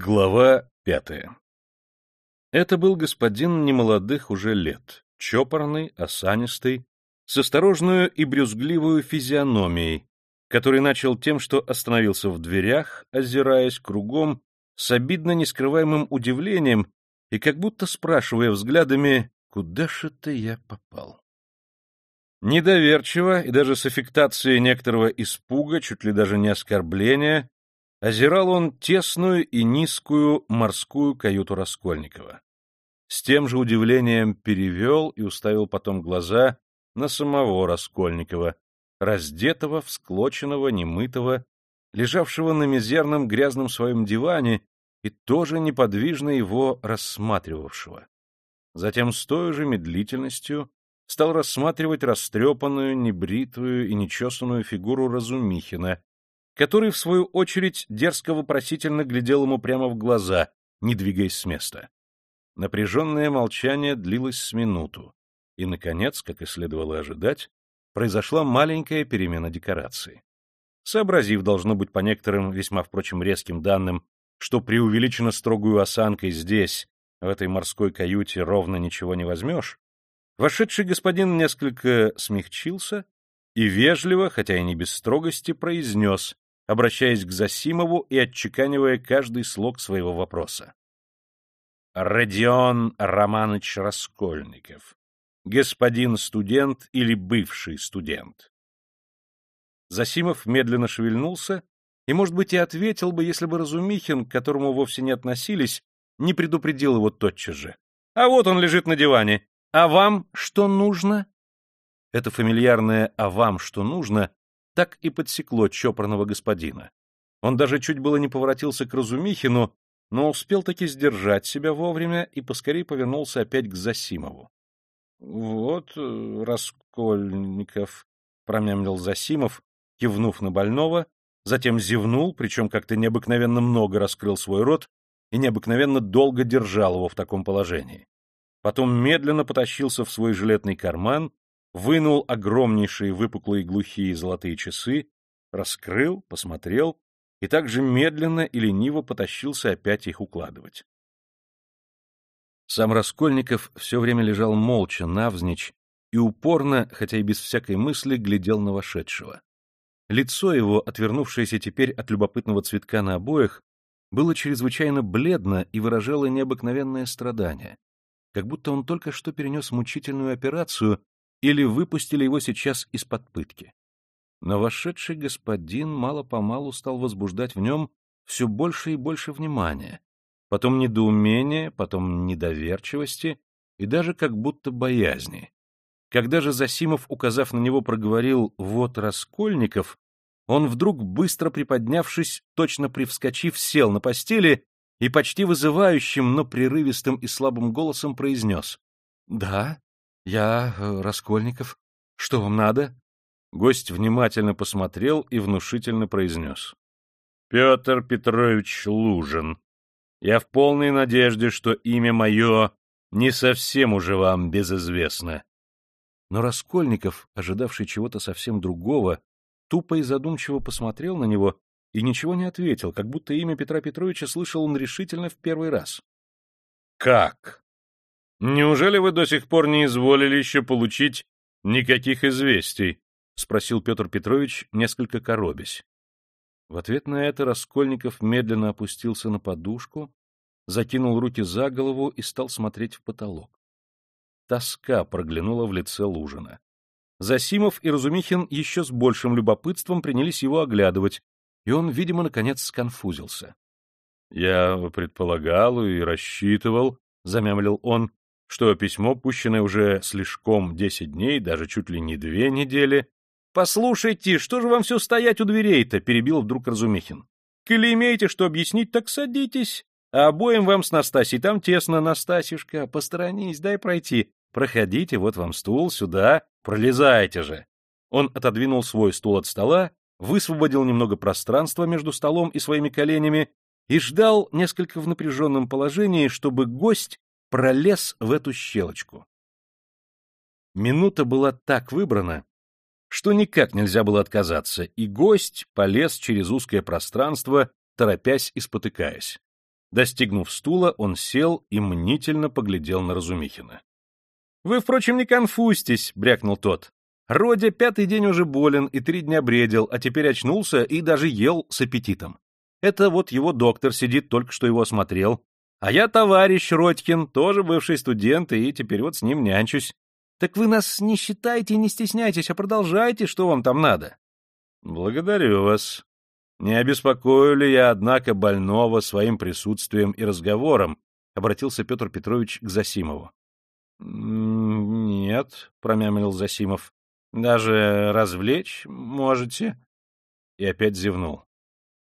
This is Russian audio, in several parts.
Глава пятая Это был господин немолодых уже лет, чопорный, осанистый, с осторожную и брюзгливую физиономией, который начал тем, что остановился в дверях, озираясь кругом, с обидно нескрываемым удивлением и как будто спрашивая взглядами, куда ж это я попал. Недоверчиво и даже с аффектацией некоторого испуга, чуть ли даже не оскорбления, озирал он тесную и низкую морскую каюту Раскольникова. С тем же удивлением перевел и уставил потом глаза на самого Раскольникова, раздетого, всклоченного, немытого, лежавшего на мизерном грязном своем диване и тоже неподвижно его рассматривавшего. Затем с той же медлительностью стал рассматривать растрепанную, небритую и нечесанную фигуру Разумихина, который, в свою очередь, дерзко-вопросительно глядел ему прямо в глаза, не двигаясь с места. Напряженное молчание длилось с минуту, и, наконец, как и следовало ожидать, произошла маленькая перемена декорации. Сообразив, должно быть, по некоторым, весьма, впрочем, резким данным, что преувеличено строгую осанкой здесь, в этой морской каюте, ровно ничего не возьмешь, вошедший господин несколько смягчился и вежливо, хотя и не без строгости, произнес, обращаясь к Засимову и отчеканивая каждый слог своего вопроса. Родион Романович Раскольников, господин студент или бывший студент. Засимов медленно шевельнулся и, может быть, и ответил бы, если бы Разумихин, к которому вовсе не относились, не предупредил его тотчас же. А вот он лежит на диване. А вам что нужно? Это фамильярное «а вам что нужно» так и подсекло чопорного господина. Он даже чуть было не поворотился к Разумихину, но успел таки сдержать себя вовремя и поскорее повернулся опять к Засимову. — Вот, э, Раскольников, — промямлил Засимов, кивнув на больного, затем зевнул, причем как-то необыкновенно много раскрыл свой рот и необыкновенно долго держал его в таком положении. Потом медленно потащился в свой жилетный карман вынул огромнейшие выпуклые глухие золотые часы, раскрыл, посмотрел и также медленно и лениво потащился опять их укладывать. Сам Раскольников все время лежал молча, навзничь, и упорно, хотя и без всякой мысли, глядел на вошедшего. Лицо его, отвернувшееся теперь от любопытного цветка на обоях, было чрезвычайно бледно и выражало необыкновенное страдание, как будто он только что перенес мучительную операцию или выпустили его сейчас из-под пытки. Но вошедший господин мало-помалу стал возбуждать в нем все больше и больше внимания, потом недоумения, потом недоверчивости и даже как будто боязни. Когда же Засимов, указав на него, проговорил «вот Раскольников», он вдруг, быстро приподнявшись, точно привскочив, сел на постели и почти вызывающим, но прерывистым и слабым голосом произнес «Да, я э, Раскольников. Что вам надо? Гость внимательно посмотрел и внушительно произнес. — Петр Петрович Лужин. Я в полной надежде, что имя мое не совсем уже вам безызвестно. Но Раскольников, ожидавший чего-то совсем другого, тупо и задумчиво посмотрел на него и ничего не ответил, как будто имя Петра Петровича слышал он решительно в первый раз. — Как? Неужели вы до сих пор не изволили еще получить никаких известий? — спросил Петр Петрович, несколько коробясь. В ответ на это Раскольников медленно опустился на подушку, закинул руки за голову и стал смотреть в потолок. Тоска проглянула в лице Лужина. Засимов и Разумихин еще с большим любопытством принялись его оглядывать, и он, видимо, наконец сконфузился. — Я предполагал и рассчитывал, — замямлил он, что письмо, пущенное уже слишком десять дней, даже чуть ли не две недели. — Послушайте, что же вам все стоять у дверей-то? — перебил вдруг Разумихин. — Коли имеете что объяснить, так садитесь. А обоим вам с Настасьей там тесно, Настасюшка, посторонись, дай пройти. Проходите, вот вам стул, сюда, пролезайте же. Он отодвинул свой стул от стола, высвободил немного пространства между столом и своими коленями и ждал несколько в напряженном положении, чтобы гость пролез в эту щелочку. Минута была так выбрана, что никак нельзя было отказаться, и гость полез через узкое пространство, торопясь и спотыкаясь. Достигнув стула, он сел и мнительно поглядел на Разумихина. — Вы, впрочем, не конфузьтесь, — брякнул тот. Родя пятый день уже болен и три дня бредил, а теперь очнулся и даже ел с аппетитом. Это вот его доктор сидит, только что его осмотрел. А я товарищ Родькин, тоже бывший студент, и теперь вот с ним нянчусь. Так вы нас не считайте и не стесняйтесь, а продолжайте, что вам там надо. Благодарю вас. Не обеспокою ли я, однако, больного своим присутствием и разговором? Обратился Петр Петрович к Засимову. Нет, промямлил Засимов. Даже развлечь можете? И опять зевнул.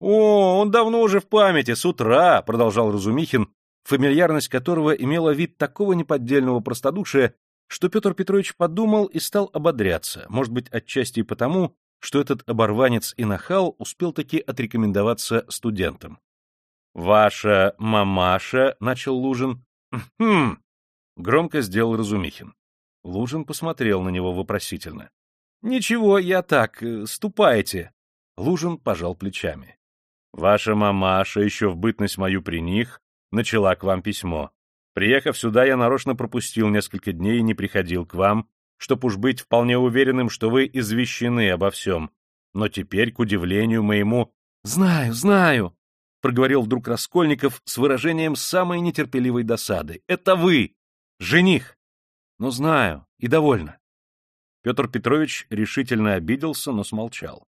О, он давно уже в памяти, с утра, продолжал Разумихин, фамильярность которого имела вид такого неподдельного простодушия, что Петр Петрович подумал и стал ободряться, может быть, отчасти и потому, что этот оборванец и нахал успел таки отрекомендоваться студентам. «Ваша мамаша», — начал Лужин. «Хм!» — громко сделал Разумихин. Лужин посмотрел на него вопросительно. «Ничего, я так, э, ступайте». Лужин пожал плечами. «Ваша мамаша еще в бытность мою при них начала к вам письмо. Приехав сюда, я нарочно пропустил несколько дней и не приходил к вам, чтоб уж быть вполне уверенным, что вы извещены обо всем. Но теперь, к удивлению моему... — Знаю, знаю! — проговорил вдруг Раскольников с выражением самой нетерпеливой досады. — Это вы! Жених! — Ну, знаю, и довольно. Петр Петрович решительно обиделся, но смолчал.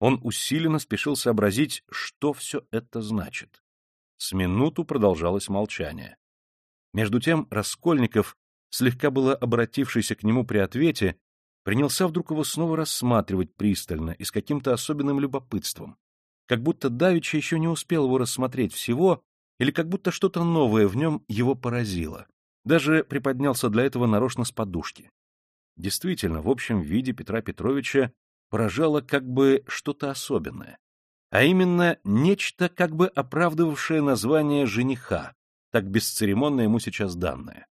Он усиленно спешил сообразить, что все это значит. С минуту продолжалось молчание. Между тем Раскольников, слегка было обратившийся к нему при ответе, принялся вдруг его снова рассматривать пристально и с каким-то особенным любопытством, как будто Давича еще не успел его рассмотреть всего, или как будто что-то новое в нем его поразило. Даже приподнялся для этого нарочно с подушки. Действительно, в общем виде Петра Петровича поражало как бы что-то особенное, а именно нечто, как бы оправдывавшее название жениха, так бесцеремонно ему сейчас данное.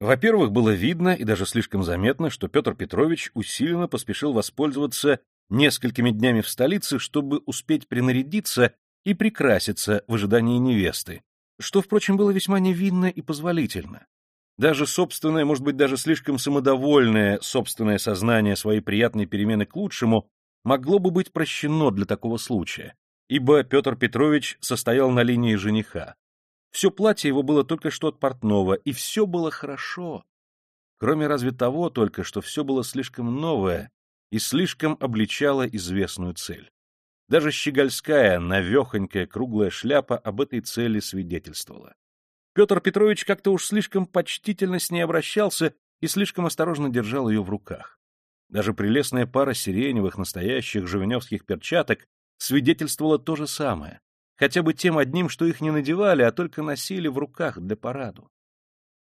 Во-первых, было видно и даже слишком заметно, что Петр Петрович усиленно поспешил воспользоваться несколькими днями в столице, чтобы успеть принарядиться и прикраситься в ожидании невесты, что, впрочем, было весьма невинно и позволительно. Даже собственное, может быть, даже слишком самодовольное собственное сознание своей приятной перемены к лучшему могло бы быть прощено для такого случая, ибо Петр Петрович состоял на линии жениха, все платье его было только что от портного, и все было хорошо. Кроме разве того только, что все было слишком новое и слишком обличало известную цель. Даже щегольская, навехонькая, круглая шляпа об этой цели свидетельствовала. Петр Петрович как-то уж слишком почтительно с ней обращался и слишком осторожно держал ее в руках. Даже прелестная пара сиреневых настоящих живеневских перчаток свидетельствовала то же самое хотя бы тем одним, что их не надевали, а только носили в руках для параду.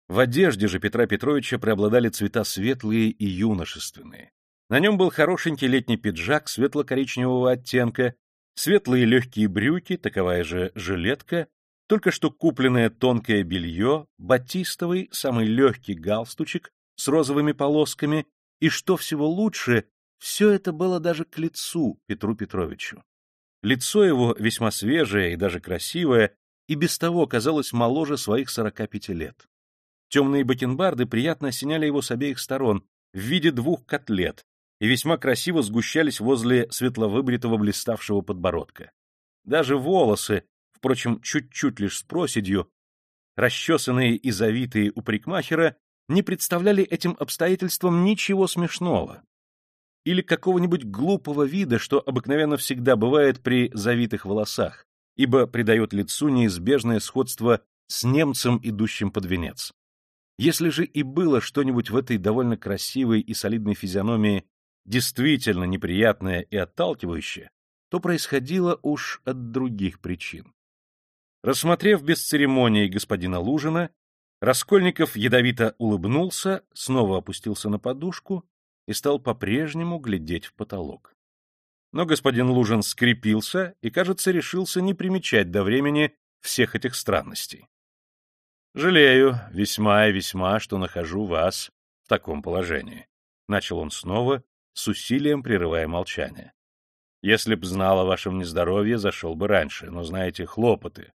В одежде же Петра Петровича преобладали цвета светлые и юношественные. На нем был хорошенький летний пиджак светло-коричневого оттенка, светлые легкие брюки, таковая же жилетка, только что купленное тонкое белье, батистовый, самый легкий галстучек с розовыми полосками, и, что всего лучше, все это было даже к лицу Петру Петровичу. Лицо его, весьма свежее и даже красивое, и без того казалось моложе своих сорока пяти лет. Темные бакенбарды приятно осеняли его с обеих сторон в виде двух котлет и весьма красиво сгущались возле светловыбритого блиставшего подбородка. Даже волосы, впрочем, чуть-чуть лишь с проседью, расчесанные и завитые у парикмахера, не представляли этим обстоятельствам ничего смешного, или какого-нибудь глупого вида, что обыкновенно всегда бывает при завитых волосах, ибо придает лицу неизбежное сходство с немцем, идущим под венец. Если же и было что-нибудь в этой довольно красивой и солидной физиономии действительно неприятное и отталкивающее, то происходило уж от других причин. Рассмотрев без церемонии господина Лужина, Раскольников ядовито улыбнулся, снова опустился на подушку и стал по-прежнему глядеть в потолок. Но господин Лужин скрепился и, кажется, решился не примечать до времени всех этих странностей. «Жалею весьма и весьма, что нахожу вас в таком положении», — начал он снова, с усилием прерывая молчание. «Если б знал о вашем нездоровье, зашел бы раньше, но, знаете, хлопоты.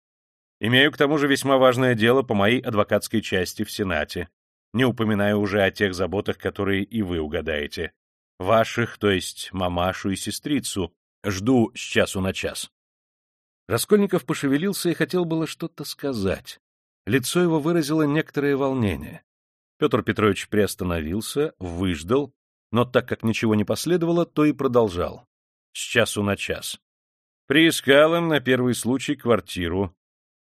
Имею к тому же весьма важное дело по моей адвокатской части в Сенате, не упоминаю уже о тех заботах, которые и вы угадаете. Ваших, то есть мамашу и сестрицу, жду с часу на час. Раскольников пошевелился и хотел было что-то сказать. Лицо его выразило некоторое волнение. Петр Петрович приостановился, выждал, но так как ничего не последовало, то и продолжал. С часу на час. Приискал им на первый случай квартиру. —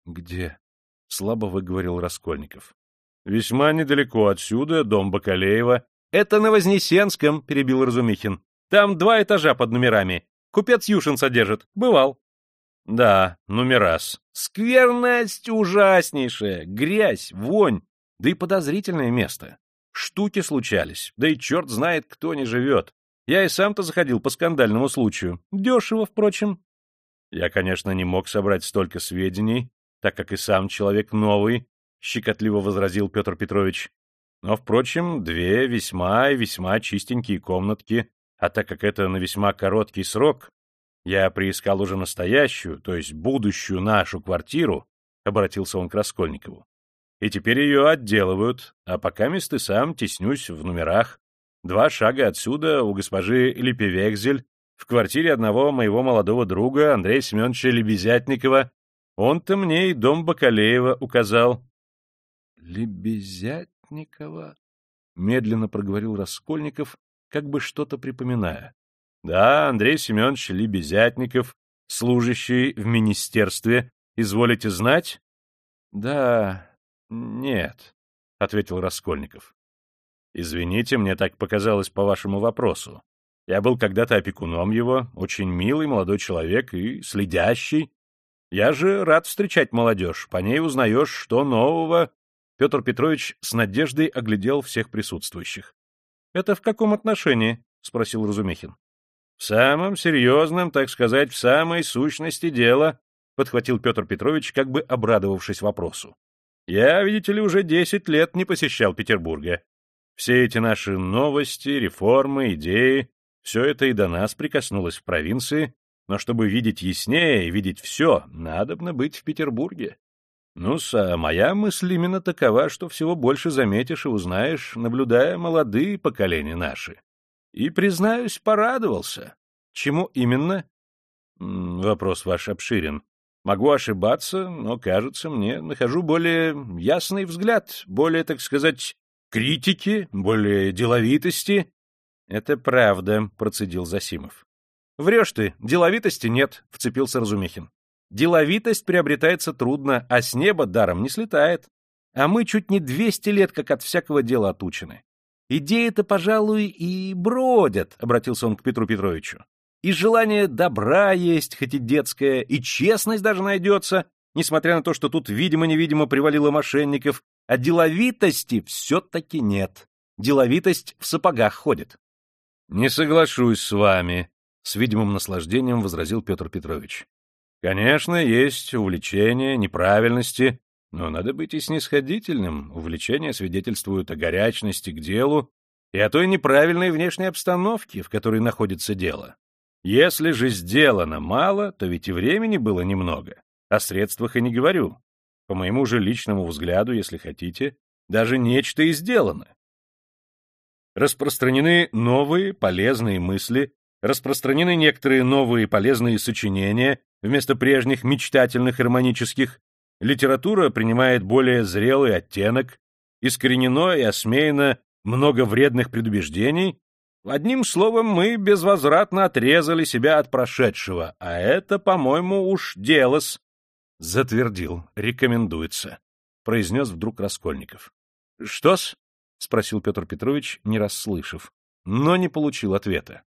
Где? — слабо выговорил Раскольников. — Весьма недалеко отсюда, дом Бакалеева. — Это на Вознесенском, — перебил Разумихин. — Там два этажа под номерами. Купец Юшин содержит. Бывал. — Да, номерас. Скверность ужаснейшая. Грязь, вонь. Да и подозрительное место. Штуки случались. Да и черт знает, кто не живет. Я и сам-то заходил по скандальному случаю. Дешево, впрочем. Я, конечно, не мог собрать столько сведений, так как и сам человек новый, — щекотливо возразил Петр Петрович. Но, впрочем, две весьма и весьма чистенькие комнатки, а так как это на весьма короткий срок, я приискал уже настоящую, то есть будущую нашу квартиру, — обратился он к Раскольникову. И теперь ее отделывают, а пока мест и сам теснюсь в номерах. Два шага отсюда у госпожи Липевекзель в квартире одного моего молодого друга, Андрея Семеновича Лебезятникова. Он-то мне и дом Бакалеева указал. — Лебезятникова? — медленно проговорил Раскольников, как бы что-то припоминая. — Да, Андрей Семенович Лебезятников, служащий в министерстве. Изволите знать? — Да, нет, — ответил Раскольников. — Извините, мне так показалось по вашему вопросу. Я был когда-то опекуном его, очень милый молодой человек и следящий. Я же рад встречать молодежь, по ней узнаешь, что нового. Петр Петрович с надеждой оглядел всех присутствующих. — Это в каком отношении? — спросил Разумехин. — В самом серьезном, так сказать, в самой сущности дела, — подхватил Петр Петрович, как бы обрадовавшись вопросу. — Я, видите ли, уже десять лет не посещал Петербурга. Все эти наши новости, реформы, идеи все это и до нас прикоснулось в провинции, но чтобы видеть яснее и видеть все, надобно быть в Петербурге. ну а моя мысль именно такова, что всего больше заметишь и узнаешь, наблюдая молодые поколения наши. И, признаюсь, порадовался. Чему именно? Вопрос ваш обширен. Могу ошибаться, но, кажется мне, нахожу более ясный взгляд, более, так сказать, критики, более деловитости, — Это правда, — процедил Засимов. — Врешь ты, деловитости нет, — вцепился Разумихин. — Деловитость приобретается трудно, а с неба даром не слетает. А мы чуть не двести лет как от всякого дела отучены. Идеи-то, пожалуй, и бродят, — обратился он к Петру Петровичу. И желание добра есть, хоть и детское, и честность даже найдется, несмотря на то, что тут видимо-невидимо привалило мошенников, а деловитости все-таки нет. Деловитость в сапогах ходит. Не соглашусь с вами, с видимым наслаждением возразил Петр Петрович. Конечно, есть увлечения, неправильности, но надо быть и снисходительным. Увлечения свидетельствуют о горячности к делу и о той неправильной внешней обстановке, в которой находится дело. Если же сделано мало, то ведь и времени было немного. О средствах и не говорю. По моему же личному взгляду, если хотите, даже нечто и сделано распространены новые полезные мысли, распространены некоторые новые полезные сочинения вместо прежних мечтательных и романических, литература принимает более зрелый оттенок, искоренено и осмеяно много вредных предубеждений, одним словом, мы безвозвратно отрезали себя от прошедшего, а это, по-моему, уж делос. Затвердил, рекомендуется, произнес вдруг Раскольников. Что-с? — спросил Петр Петрович, не расслышав, но не получил ответа. —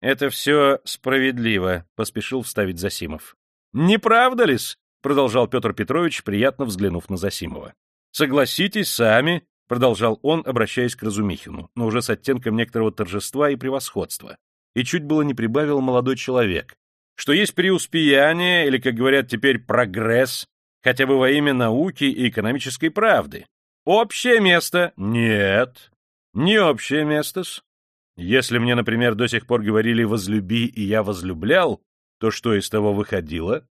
Это все справедливо, — поспешил вставить Засимов. — Не правда ли-с? — продолжал Петр Петрович, приятно взглянув на Засимова. — Согласитесь сами, — продолжал он, обращаясь к Разумихину, но уже с оттенком некоторого торжества и превосходства, и чуть было не прибавил молодой человек, что есть преуспеяние, или, как говорят теперь, прогресс, хотя бы во имя науки и экономической правды, Общее место? Нет. Не общее место-с. Если мне, например, до сих пор говорили «возлюби» и «я возлюблял», то что из того выходило?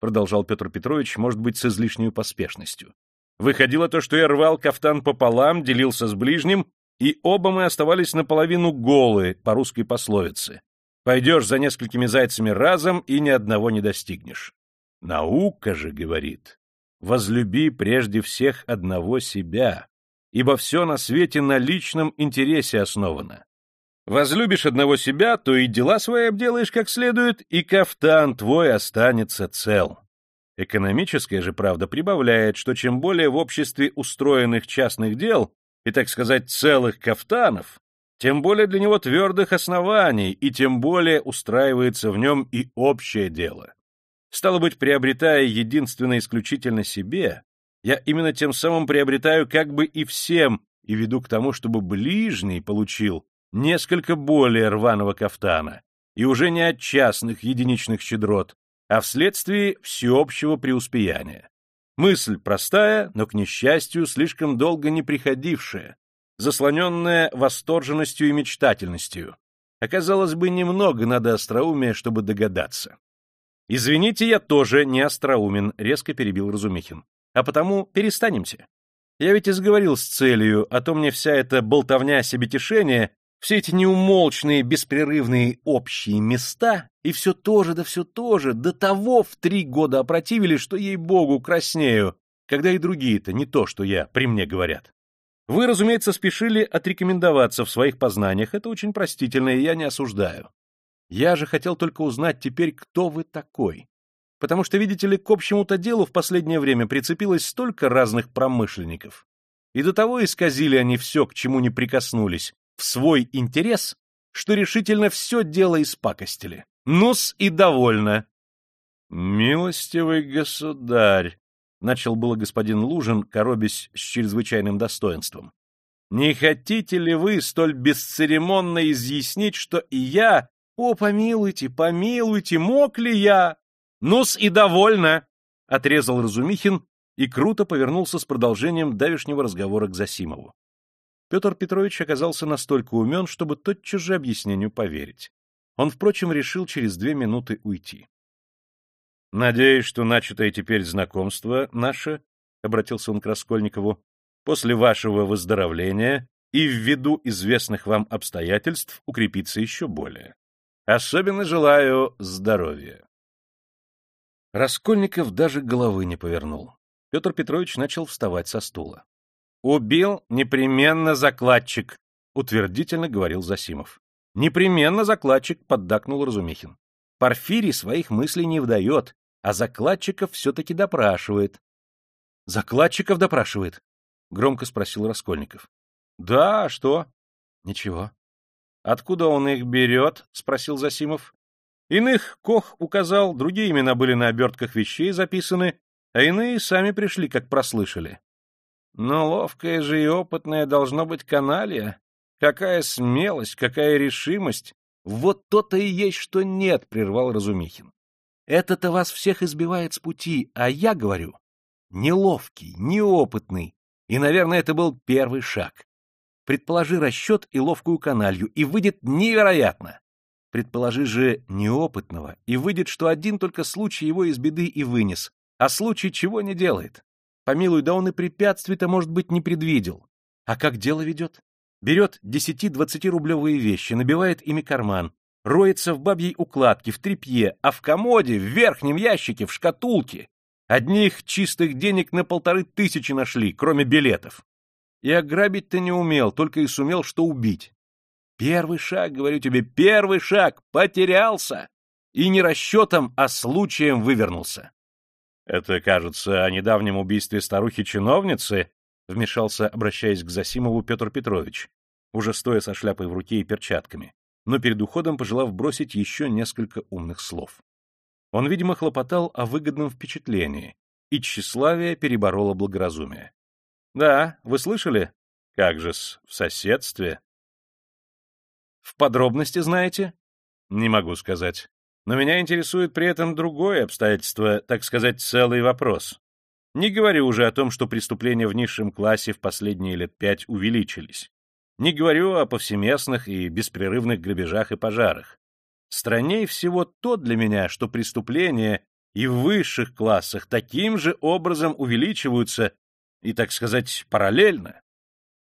продолжал Петр Петрович, может быть, с излишней поспешностью. Выходило то, что я рвал кафтан пополам, делился с ближним, и оба мы оставались наполовину голые, по русской пословице. Пойдешь за несколькими зайцами разом и ни одного не достигнешь. Наука же говорит, возлюби прежде всех одного себя, ибо все на свете на личном интересе основано. Возлюбишь одного себя, то и дела свои обделаешь как следует, и кафтан твой останется цел. Экономическая же правда прибавляет, что чем более в обществе устроенных частных дел, и, так сказать, целых кафтанов, тем более для него твердых оснований, и тем более устраивается в нем и общее дело. Стало быть, приобретая единственно исключительно себе, я именно тем самым приобретаю как бы и всем, и веду к тому, чтобы ближний получил несколько более рваного кафтана, и уже не от частных единичных щедрот, а вследствие всеобщего преуспеяния. Мысль простая, но, к несчастью, слишком долго не приходившая, заслоненная восторженностью и мечтательностью. Оказалось бы, немного надо остроумия, чтобы догадаться. «Извините, я тоже не остроумен», — резко перебил Разумихин. «А потому перестанемте. Я ведь изговорил с целью, а то мне вся эта болтовня себетишения, все эти неумолчные, беспрерывные общие места, и все то же, да все то же, до того в три года опротивили, что, ей-богу, краснею, когда и другие-то не то, что я, при мне говорят. Вы, разумеется, спешили отрекомендоваться в своих познаниях, это очень простительно, и я не осуждаю. Я же хотел только узнать теперь, кто вы такой. Потому что, видите ли, к общему-то делу в последнее время прицепилось столько разных промышленников. И до того исказили они все, к чему не прикоснулись, в свой интерес, что решительно все дело испакостили. Ну-с и довольно. «Милостивый государь», — начал было господин Лужин, коробясь с чрезвычайным достоинством. «Не хотите ли вы столь бесцеремонно изъяснить, что и я «О, помилуйте, помилуйте, мог ли я?» «Ну-с и довольно!» — отрезал Разумихин и круто повернулся с продолжением давешнего разговора к Засимову. Петр Петрович оказался настолько умен, чтобы тотчас же объяснению поверить. Он, впрочем, решил через две минуты уйти. — Надеюсь, что начатое теперь знакомство наше, — обратился он к Раскольникову, — после вашего выздоровления и ввиду известных вам обстоятельств укрепится еще более. Особенно желаю здоровья. Раскольников даже головы не повернул. Петр Петрович начал вставать со стула. «Убил непременно закладчик», — утвердительно говорил Засимов. «Непременно закладчик», — поддакнул Разумихин. «Порфирий своих мыслей не вдает, а закладчиков все-таки допрашивает». «Закладчиков допрашивает?» — громко спросил Раскольников. «Да, а что?» «Ничего. Откуда он их берет? — спросил Засимов. Иных Кох указал, другие имена были на обертках вещей записаны, а иные сами пришли, как прослышали. Но ловкая же и опытная должно быть каналья. Какая смелость, какая решимость! Вот то-то и есть, что нет, — прервал Разумихин. Это-то вас всех избивает с пути, а я говорю, неловкий, неопытный, и, наверное, это был первый шаг. Предположи расчет и ловкую каналью, и выйдет невероятно. Предположи же неопытного, и выйдет, что один только случай его из беды и вынес, а случай чего не делает. Помилуй, да он и препятствий-то, может быть, не предвидел. А как дело ведет? Берет десяти-двадцати рублевые вещи, набивает ими карман, роется в бабьей укладке, в тряпье, а в комоде, в верхнем ящике, в шкатулке. Одних чистых денег на полторы тысячи нашли, кроме билетов. И ограбить-то не умел, только и сумел что убить. Первый шаг, говорю тебе, первый шаг, потерялся. И не расчетом, а случаем вывернулся. Это, кажется, о недавнем убийстве старухи-чиновницы, вмешался, обращаясь к Засимову Петр Петрович, уже стоя со шляпой в руке и перчатками, но перед уходом пожелав бросить еще несколько умных слов. Он, видимо, хлопотал о выгодном впечатлении, и тщеславие перебороло благоразумие. Да, вы слышали? Как же-с, в соседстве. В подробности знаете? Не могу сказать. Но меня интересует при этом другое обстоятельство, так сказать, целый вопрос. Не говорю уже о том, что преступления в низшем классе в последние лет пять увеличились. Не говорю о повсеместных и беспрерывных грабежах и пожарах. Странней всего то для меня, что преступления и в высших классах таким же образом увеличиваются и, так сказать, параллельно.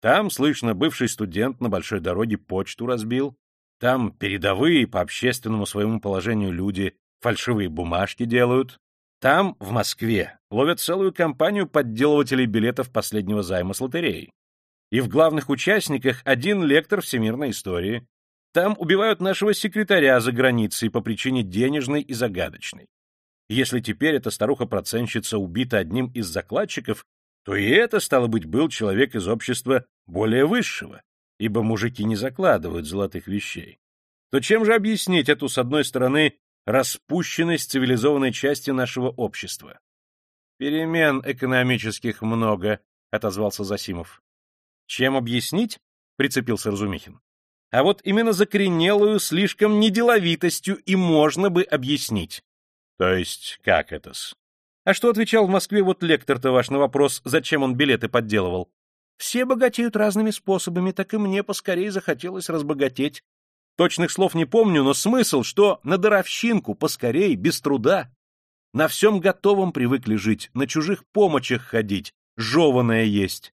Там, слышно, бывший студент на большой дороге почту разбил, там передовые по общественному своему положению люди фальшивые бумажки делают, там, в Москве, ловят целую компанию подделывателей билетов последнего займа с лотереей. И в главных участниках один лектор всемирной истории. Там убивают нашего секретаря за границей по причине денежной и загадочной. Если теперь эта старуха-процентщица убита одним из закладчиков, то и это, стало быть, был человек из общества более высшего, ибо мужики не закладывают золотых вещей. То чем же объяснить эту, с одной стороны, распущенность цивилизованной части нашего общества? Перемен экономических много, — отозвался Засимов. Чем объяснить? — прицепился Разумихин. А вот именно закоренелую слишком неделовитостью и можно бы объяснить. То есть, как это-с? А что отвечал в Москве вот лектор-то ваш на вопрос, зачем он билеты подделывал? Все богатеют разными способами, так и мне поскорее захотелось разбогатеть. Точных слов не помню, но смысл, что на даровщинку поскорей, без труда. На всем готовом привыкли жить, на чужих помощях ходить, жеваное есть.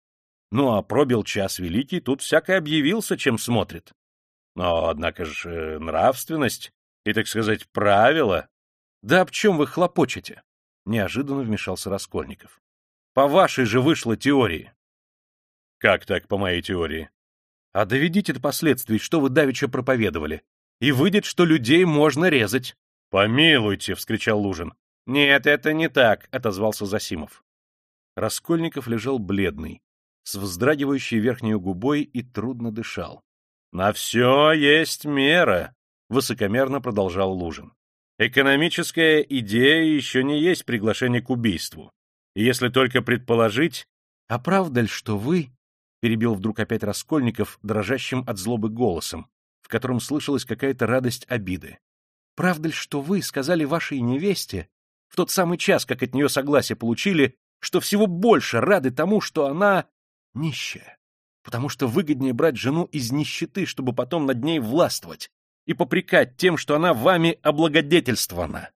Ну а пробил час великий, тут всякое объявился, чем смотрит. Но, однако же, нравственность и, так сказать, правила да об чем вы хлопочете? Неожиданно вмешался Раскольников. По вашей же вышло теории. Как так, по моей теории? А доведите до последствий, что вы давеча проповедовали. И выйдет, что людей можно резать. Помилуйте, вскричал Лужин. Нет, это не так, отозвался Засимов. Раскольников лежал бледный, с вздрагивающей верхней губой и трудно дышал. На все есть мера, высокомерно продолжал Лужин. Экономическая идея еще не есть приглашение к убийству. Если только предположить... — А правда ли, что вы, — перебил вдруг опять Раскольников дрожащим от злобы голосом, в котором слышалась какая-то радость обиды, — правда ли, что вы сказали вашей невесте, в тот самый час, как от нее согласие получили, что всего больше рады тому, что она нищая, потому что выгоднее брать жену из нищеты, чтобы потом над ней властвовать, и попрекать тем, что она вами облагодетельствована.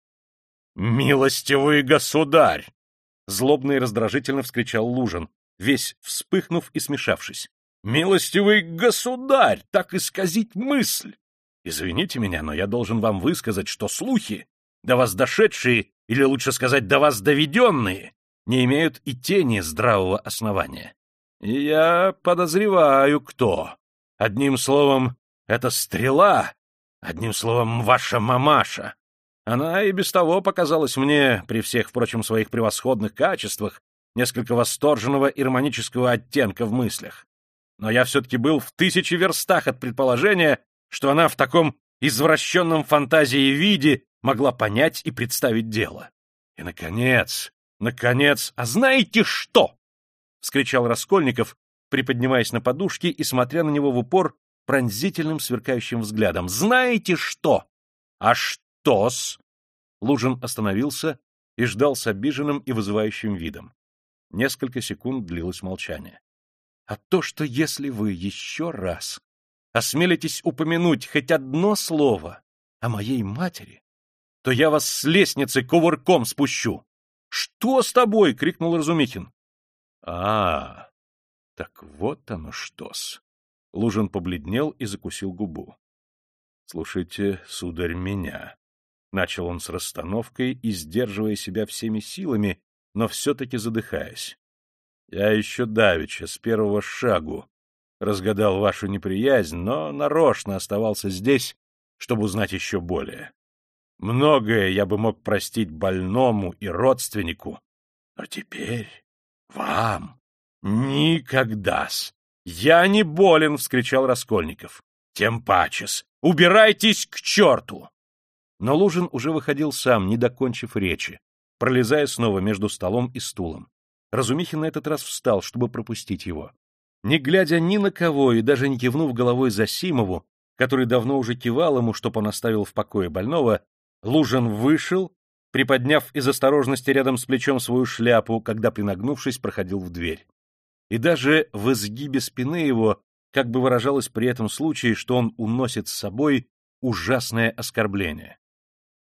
«Милостивый государь!» — злобно и раздражительно вскричал Лужин, весь вспыхнув и смешавшись. «Милостивый государь! Так исказить мысль! Извините меня, но я должен вам высказать, что слухи, до вас дошедшие, или лучше сказать, до вас доведенные, не имеют и тени здравого основания. Я подозреваю, кто. Одним словом, это стрела, Одним словом, ваша мамаша. Она и без того показалась мне, при всех, впрочем, своих превосходных качествах, несколько восторженного иронического оттенка в мыслях. Но я все-таки был в тысячи верстах от предположения, что она в таком извращенном фантазии виде могла понять и представить дело. И, наконец, наконец, а знаете что? — вскричал Раскольников, приподнимаясь на подушке и смотря на него в упор пронзительным сверкающим взглядом. «Знаете что?» «А что-с?» Лужин остановился и ждал с обиженным и вызывающим видом. Несколько секунд длилось молчание. «А то, что если вы еще раз осмелитесь упомянуть хоть одно слово о моей матери, то я вас с лестницы кувырком спущу!» «Что с тобой?» — крикнул Разумихин. «А, так вот оно что-с!» Лужин побледнел и закусил губу. — Слушайте, сударь, меня. Начал он с расстановкой и сдерживая себя всеми силами, но все-таки задыхаясь. Я еще давеча, с первого шагу, разгадал вашу неприязнь, но нарочно оставался здесь, чтобы узнать еще более. Многое я бы мог простить больному и родственнику, но теперь вам никогда-с «Я не болен!» — вскричал Раскольников. «Тем пачес! Убирайтесь к черту!» Но Лужин уже выходил сам, не докончив речи, пролезая снова между столом и стулом. Разумихин на этот раз встал, чтобы пропустить его. Не глядя ни на кого и даже не кивнув головой Засимову, который давно уже кивал ему, чтоб он оставил в покое больного, Лужин вышел, приподняв из осторожности рядом с плечом свою шляпу, когда, принагнувшись, проходил в дверь и даже в изгибе спины его как бы выражалось при этом случае, что он уносит с собой ужасное оскорбление.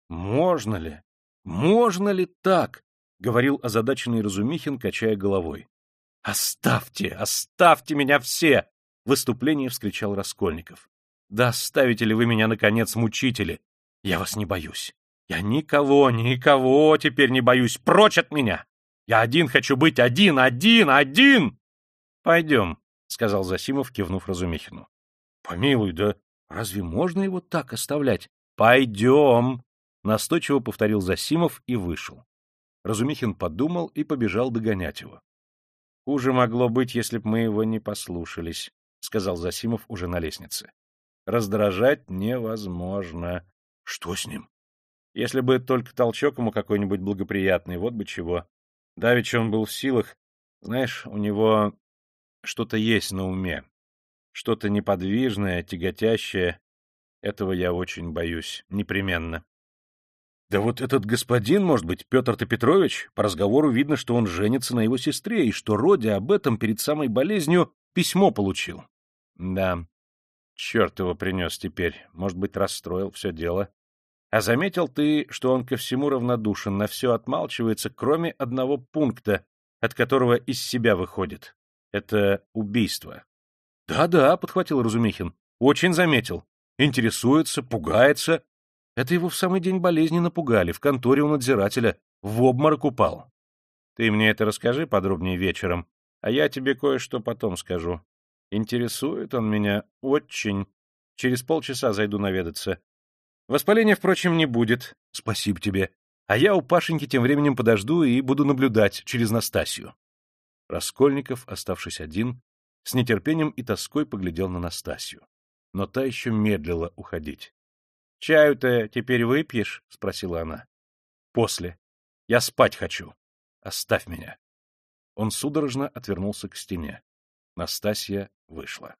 Можно ли, Можно ли так? — говорил озадаченный Разумихин, качая головой. — Оставьте, оставьте меня все! — в выступлении вскричал Раскольников. — Да оставите ли вы меня, наконец, мучители? Я вас не боюсь. Я никого, никого теперь не боюсь. Прочь от меня! Я один хочу быть один, один, один! — Пойдем, — сказал Засимов, кивнув Разумихину. — Помилуй, да разве можно его так оставлять? — Пойдем! — настойчиво повторил Засимов и вышел. Разумихин подумал и побежал догонять его. — Хуже могло быть, если б мы его не послушались, — сказал Засимов уже на лестнице. — Раздражать невозможно. — Что с ним? — Если бы только толчок ему какой-нибудь благоприятный, вот бы чего. Давеча он был в силах. Знаешь, у него что-то есть на уме. Что-то неподвижное, тяготящее. Этого я очень боюсь. Непременно. Да вот этот господин, может быть, Петр-то Петрович, по разговору видно, что он женится на его сестре, и что Родя об этом перед самой болезнью письмо получил. Да, черт его принес теперь, может быть, расстроил все дело. А заметил ты, что он ко всему равнодушен, на все отмалчивается, кроме одного пункта, от которого из себя выходит. Это убийство. Да-да, — подхватил Разумихин, — очень заметил. Интересуется, пугается. Это его в самый день болезни напугали, в конторе у надзирателя, в обморок упал. Ты мне это расскажи подробнее вечером, а я тебе кое-что потом скажу. Интересует он меня очень. Через полчаса зайду наведаться. Воспаления, впрочем, не будет. Спасибо тебе. А я у Пашеньки тем временем подожду и буду наблюдать через Настасью. Раскольников, оставшись один, с нетерпением и тоской поглядел на Настасью. Но та еще медлила уходить. — Чаю-то теперь выпьешь? — спросила она. — После. Я спать хочу. Оставь меня. Он судорожно отвернулся к стене. Настасья вышла.